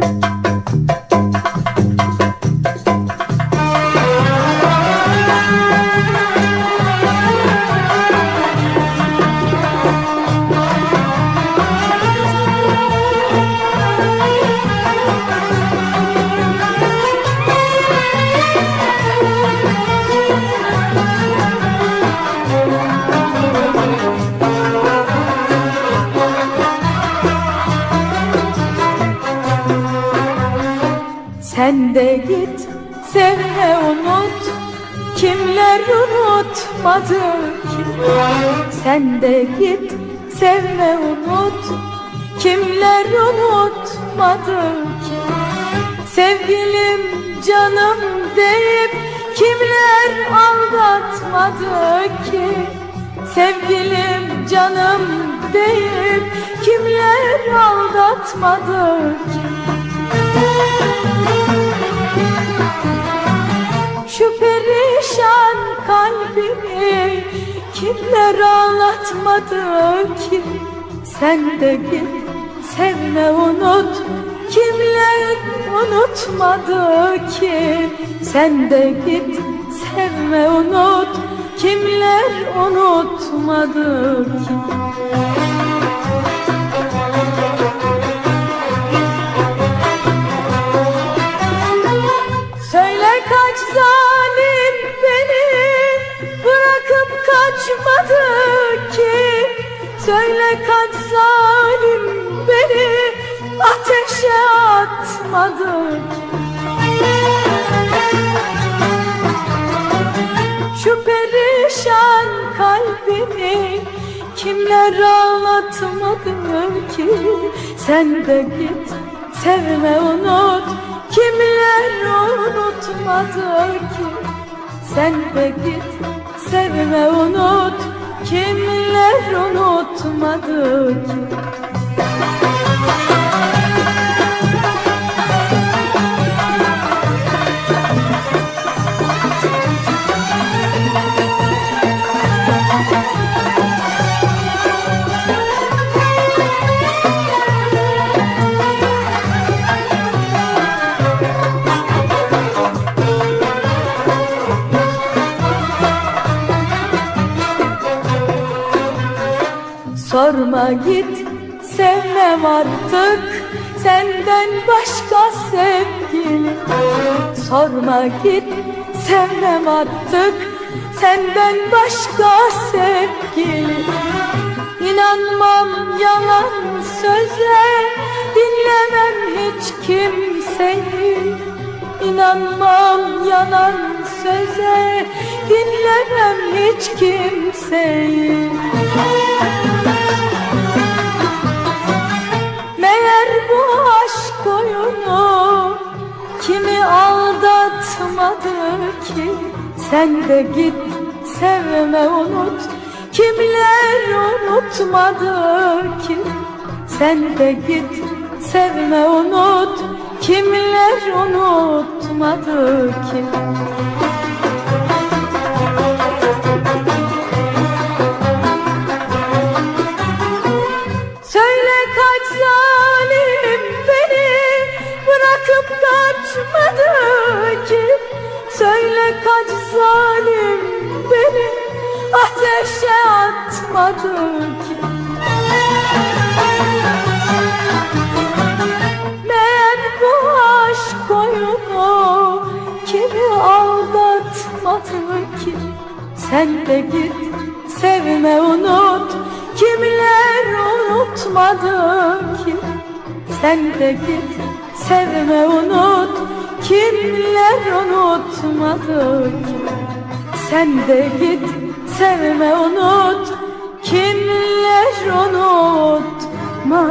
Sen de git sevme unut. Kimler unutmadı ki? Sen de git sevme unut. Kimler unutmadı ki? Sevgilim canım deyip Kimler aldatmadı ki? Sevgilim canım deyip Kimler aldatmadı ki kimler ağlatmadı ki? Sen de git sevme unut. Kimler unutmadı ki? Sen de git sevme unut. Kimler unutmadı ki? Söyle kaç zalim beni kaçmadı ki. Söyle kaç zalim beni ateşe atmadı Şu perişan kalbimi kimler ağlatmadı ki? Sen de git sevme unut. Kimler unutmadı ki? Sen de git sevme unut kimler unutmadı? ki Sorma git sevmem artık. Senden başka sevgili Sorma git sevmem artık. Senden başka sevgili İnanmam yalan söze Dinlemem hiç kimseyi. İnanmam yalan söze Dinlemem hiç kimseyi aldatmadı ki. Sen de git sevme unut. Kimler unutmadı ki? Sen de git sevme unut. Kimler unutmadı ki? Kaçmadı Söyle kaç zalim beni ateşe atmadı ki? Meğer bu aşk oyunu kimi aldatmadı ki? Sen de git sevme unut kimler unutmadı ki? Sen de git sevme unut kimler unutmadı ki Sen de git sevme unut. Kimler unutmadı